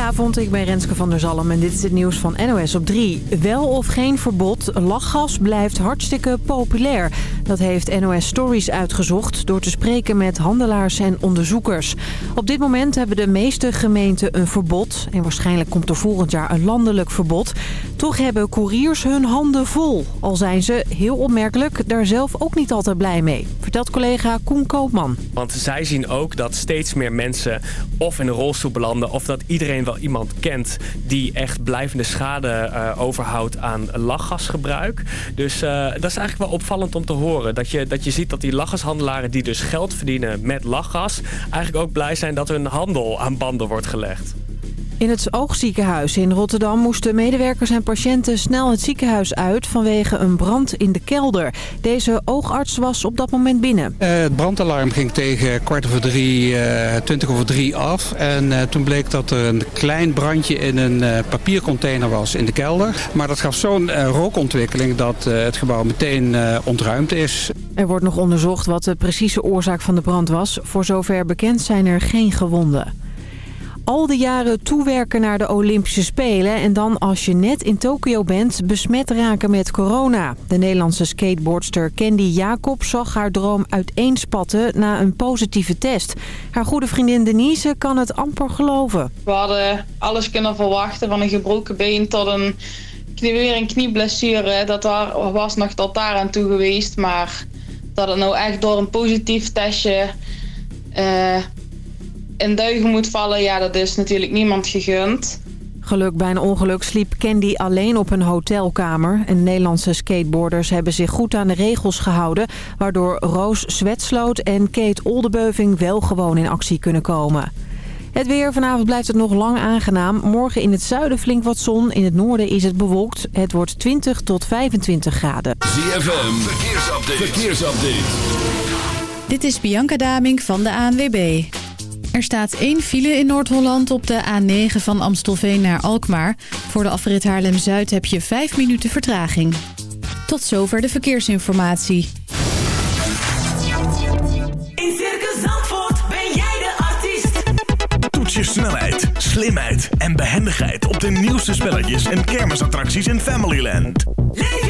Goedenavond, ik ben Renske van der Zalm en dit is het nieuws van NOS op 3. Wel of geen verbod, lachgas blijft hartstikke populair. Dat heeft NOS Stories uitgezocht door te spreken met handelaars en onderzoekers. Op dit moment hebben de meeste gemeenten een verbod. En waarschijnlijk komt er volgend jaar een landelijk verbod. Toch hebben couriers hun handen vol. Al zijn ze, heel opmerkelijk, daar zelf ook niet altijd blij mee. Vertelt collega Koen Koopman. Want zij zien ook dat steeds meer mensen of in een rolstoel belanden... of dat iedereen iemand kent die echt blijvende schade uh, overhoudt aan lachgasgebruik. Dus uh, dat is eigenlijk wel opvallend om te horen. Dat je, dat je ziet dat die lachgashandelaren die dus geld verdienen met lachgas... eigenlijk ook blij zijn dat hun handel aan banden wordt gelegd. In het oogziekenhuis in Rotterdam moesten medewerkers en patiënten snel het ziekenhuis uit vanwege een brand in de kelder. Deze oogarts was op dat moment binnen. Uh, het brandalarm ging tegen kwart over drie, uh, twintig over drie af. En uh, toen bleek dat er een klein brandje in een papiercontainer was in de kelder. Maar dat gaf zo'n rookontwikkeling dat het gebouw meteen ontruimd is. Er wordt nog onderzocht wat de precieze oorzaak van de brand was. Voor zover bekend zijn er geen gewonden al die jaren toewerken naar de Olympische Spelen... en dan als je net in Tokio bent besmet raken met corona. De Nederlandse skateboardster Candy Jacob zag haar droom uiteenspatten na een positieve test. Haar goede vriendin Denise kan het amper geloven. We hadden alles kunnen verwachten, van een gebroken been tot een, weer een knieblessure. Dat was nog tot daar aan toe geweest, maar dat het nou echt door een positief testje... Uh, in duigen moet vallen, ja, dat is natuurlijk niemand gegund. Geluk bij een ongeluk sliep Candy alleen op een hotelkamer. En Nederlandse skateboarders hebben zich goed aan de regels gehouden... waardoor Roos Zwetsloot en Kate Oldebeuving wel gewoon in actie kunnen komen. Het weer. Vanavond blijft het nog lang aangenaam. Morgen in het zuiden flink wat zon. In het noorden is het bewolkt. Het wordt 20 tot 25 graden. ZFM. Verkeersupdate. Verkeersupdate. Dit is Bianca Daming van de ANWB. Er staat één file in Noord-Holland op de A9 van Amstelveen naar Alkmaar. Voor de afrit Haarlem-Zuid heb je 5 minuten vertraging. Tot zover de verkeersinformatie. In Circus Zandvoort ben jij de artiest. Toets je snelheid, slimheid en behendigheid op de nieuwste spelletjes en kermisattracties in Familyland. Leef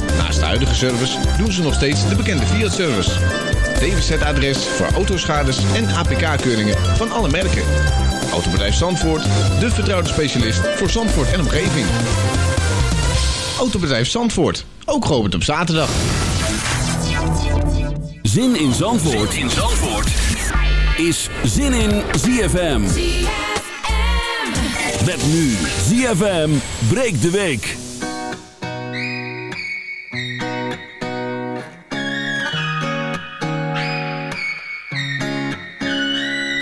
Naast de huidige service doen ze nog steeds de bekende Fiat-service. DWZ-adres voor autoschades en APK-keuringen van alle merken. Autobedrijf Zandvoort, de vertrouwde specialist voor Zandvoort en omgeving. Autobedrijf Zandvoort, ook geopend op zaterdag. Zin in Zandvoort, zin in Zandvoort. is Zin in ZFM. ZFM. Met nu ZFM breekt de week.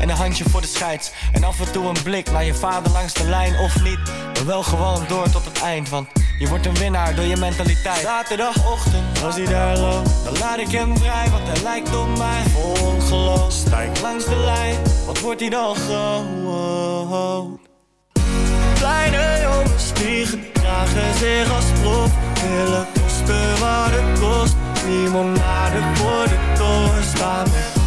en een handje voor de scheids. En af en toe een blik naar je vader langs de lijn Of niet, maar wel gewoon door tot het eind Want je wordt een winnaar door je mentaliteit. Zaterdagochtend, als hij daar loopt Dan laat ik hem vrij, want hij lijkt op mij. Vol ongeloof, stijg langs de lijn. Wat wordt hij dan groot Kleine jongens die gedragen zich als prof. Willen kosten wat het kost. Limonade voor de toren staan. Met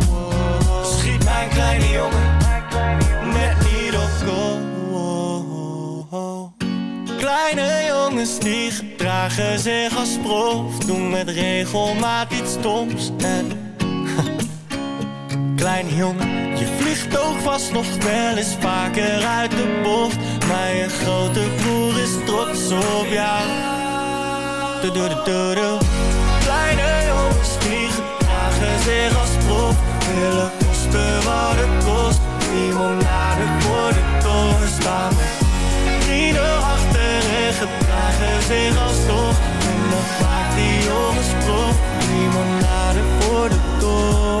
schiet mijn kleine jongen. Net niet op goal. Kleine jongens die gedragen zich als prof. Doen met regelmaat iets stoms. En kleine jongen, je vliegt ook vast nog wel eens vaker uit de bocht. Maar je grote broer is trots op jou. -do. Kleine jongens die gedragen zich als prof. Willen kosten wat het kost. Limonade voor de toren staan. Vrienden achter en gedragen zich als toch. En dan maakt die jongens prof. Limonade voor de toren.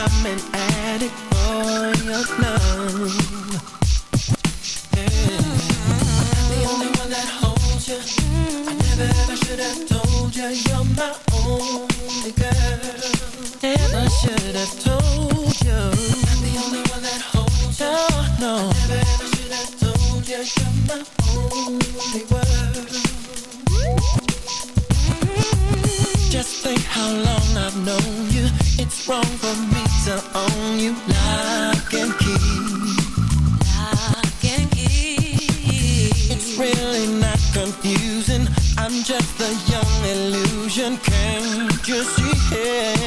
illusion. Can't you see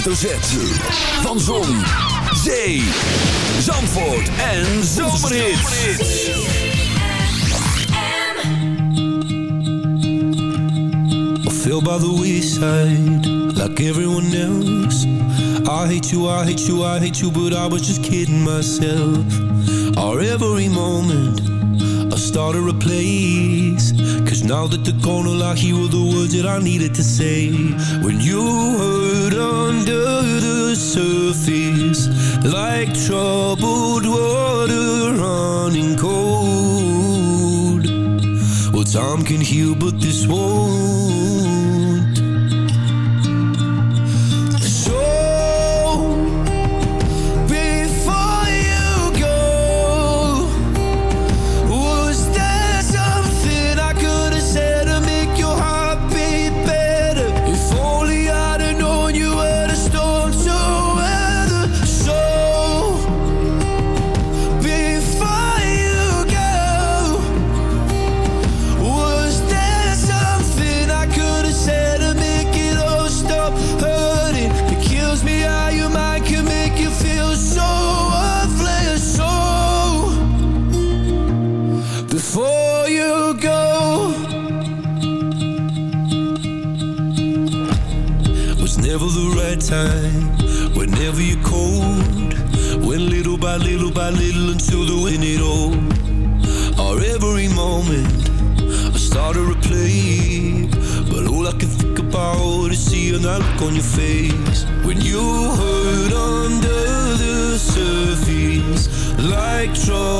Z. Van Zon, Zee, Zandvoort en. I feel by the wayside, like everyone else. I hate you, I hate you, I hate you, but I was just kidding myself. Our every moment, I started a place. Cause now that the corner I hear the words that I needed to say. When you hurt under the surface, like troubled water running cold. Well, time can heal, but this won't. On your face. When you hurt under the surface, like troubled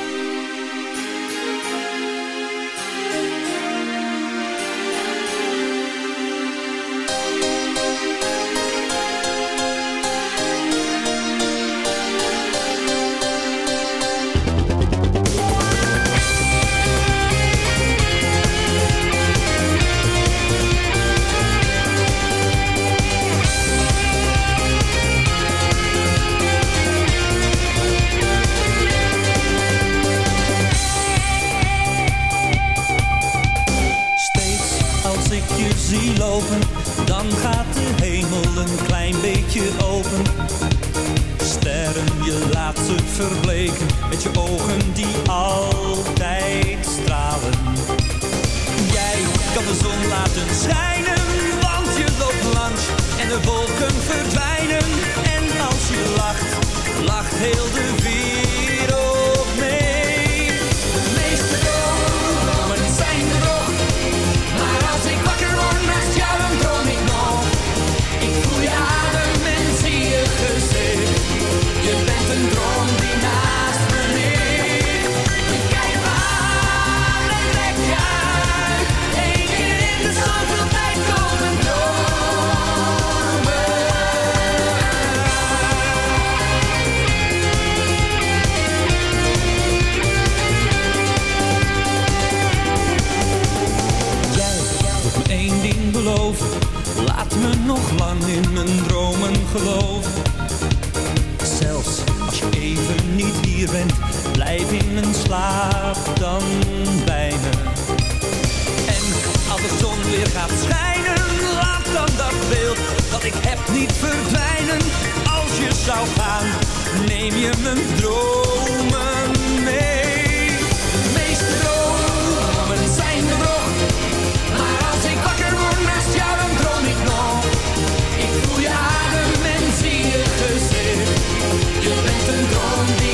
een droom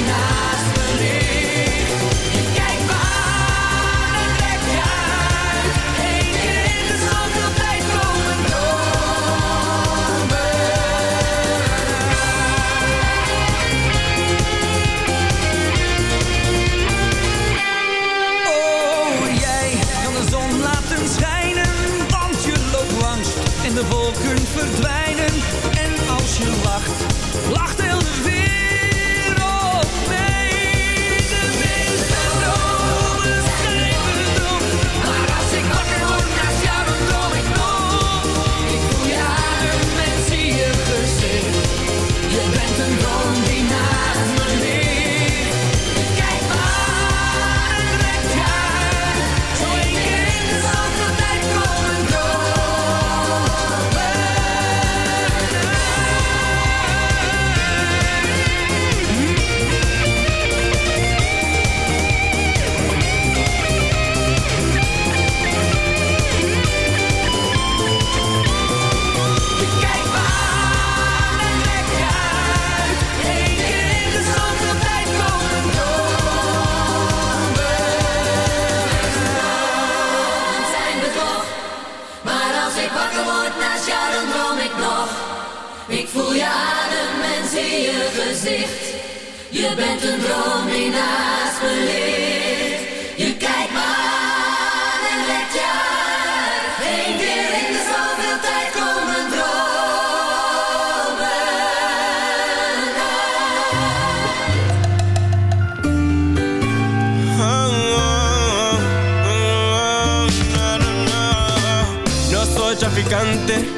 traficante.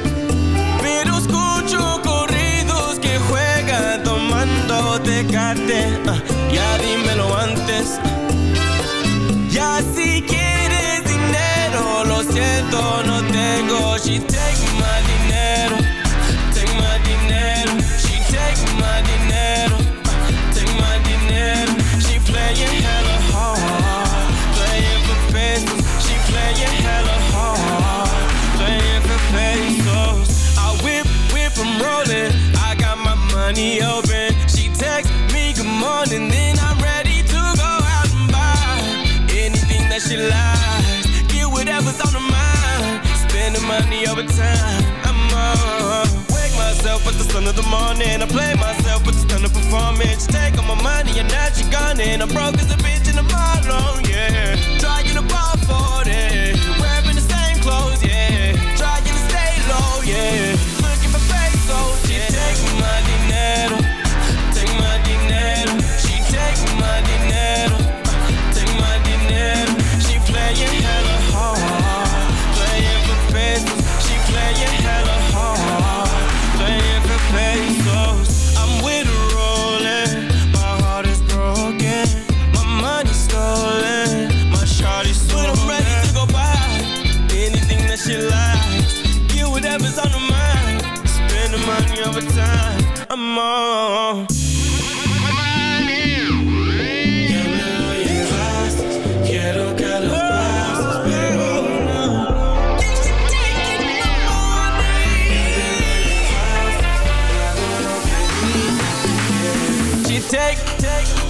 Pero escucho corridos que juega tomando tecate. Uh, ya dímelo antes. Ya si quieres dinero, lo siento, no tengo chiste. and I'm broke as take, take.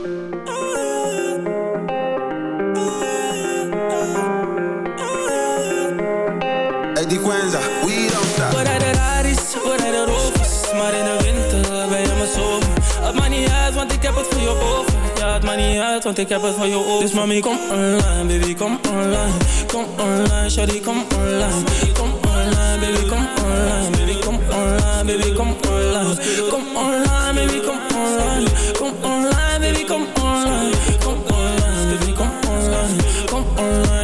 Uit, want ik heb het van je ogen. Dus mami, kom online, baby, kom online. Kom online, shawty, kom online. Kom online, baby, kom online. Baby, kom online, baby, kom online. Kom online, baby, kom online. Kom online, baby, kom online.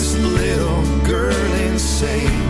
This little girl insane.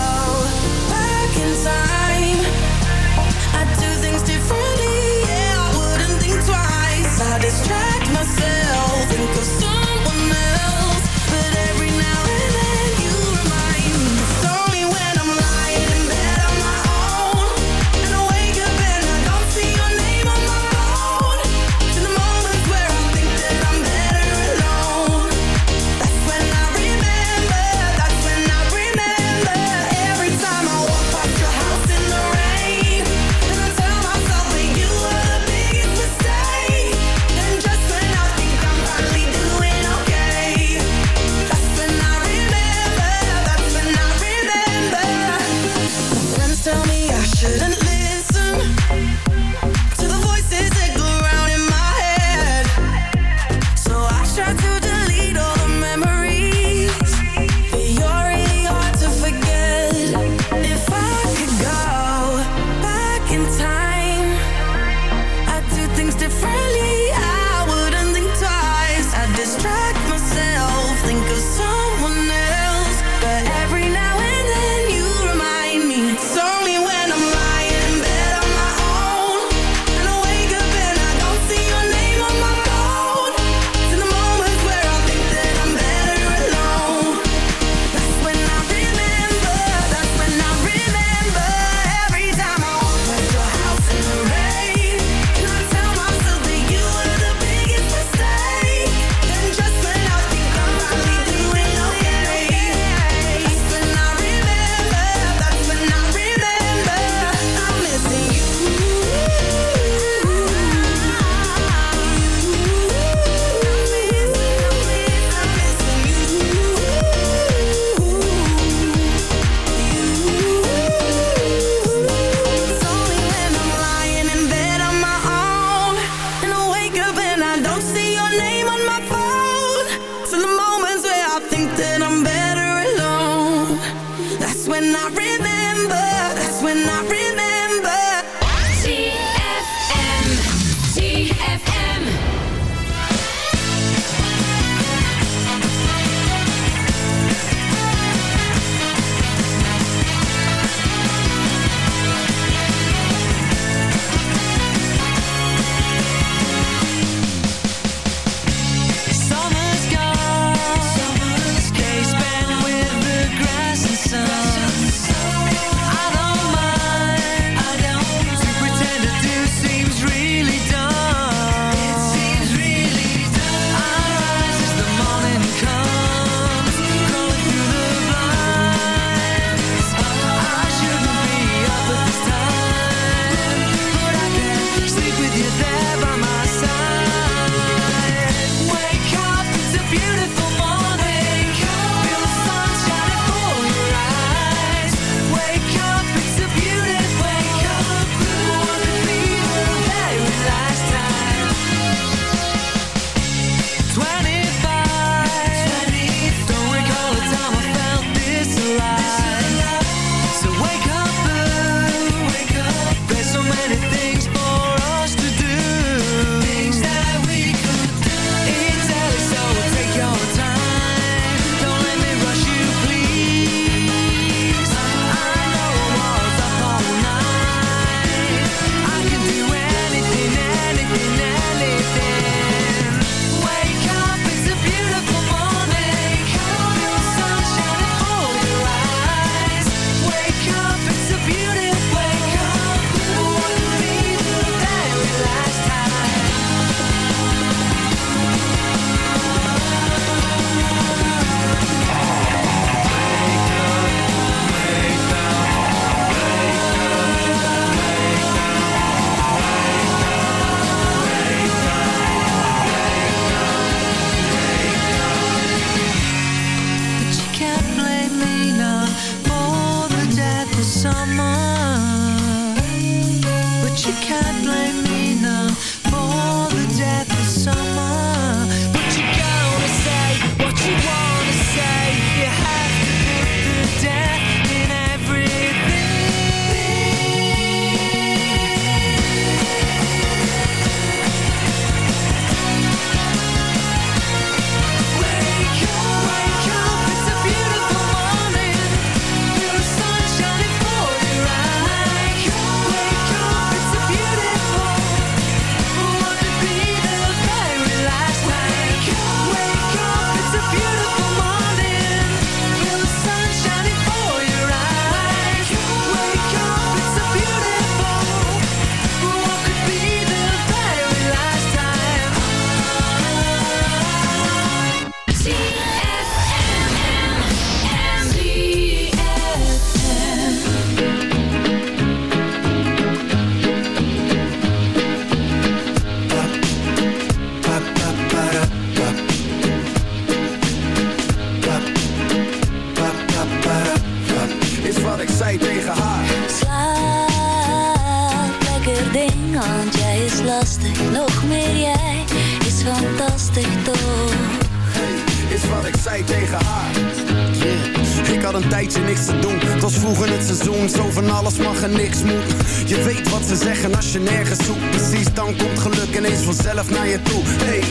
vanzelf naar je toe. Hey,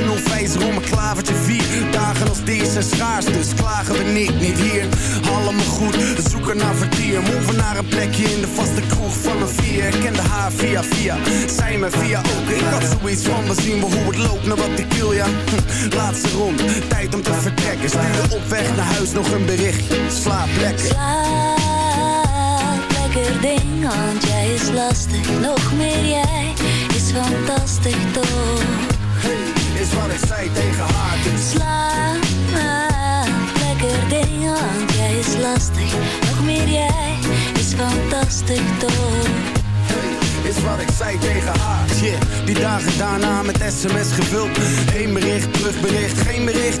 een onwijzer om een klavertje vier. Dagen als deze zijn schaars, dus klagen we niet, niet hier. Allemaal goed, zoeken naar vertier. Move naar een plekje in de vaste kroeg van een vier. Ik kende haar via via, zij me via ook. Ik had zoiets van, we zien we hoe het loopt naar wat ik wil, ja. Hm, Laatste rond, tijd om te vertrekken. Stuurde op weg naar huis nog een berichtje. Slaap lekker. Slaap, lekker ding, want jij is lastig. Nog meer jij fantastisch toch? Is wat ik zei tegen haar, dus Slaap, lekker ding, want jij is lastig. Nog meer jij is fantastisch toch? is wat ik zei tegen haar. Yeah, die dagen daarna met sms gevuld. Heen bericht, terugbericht, geen bericht.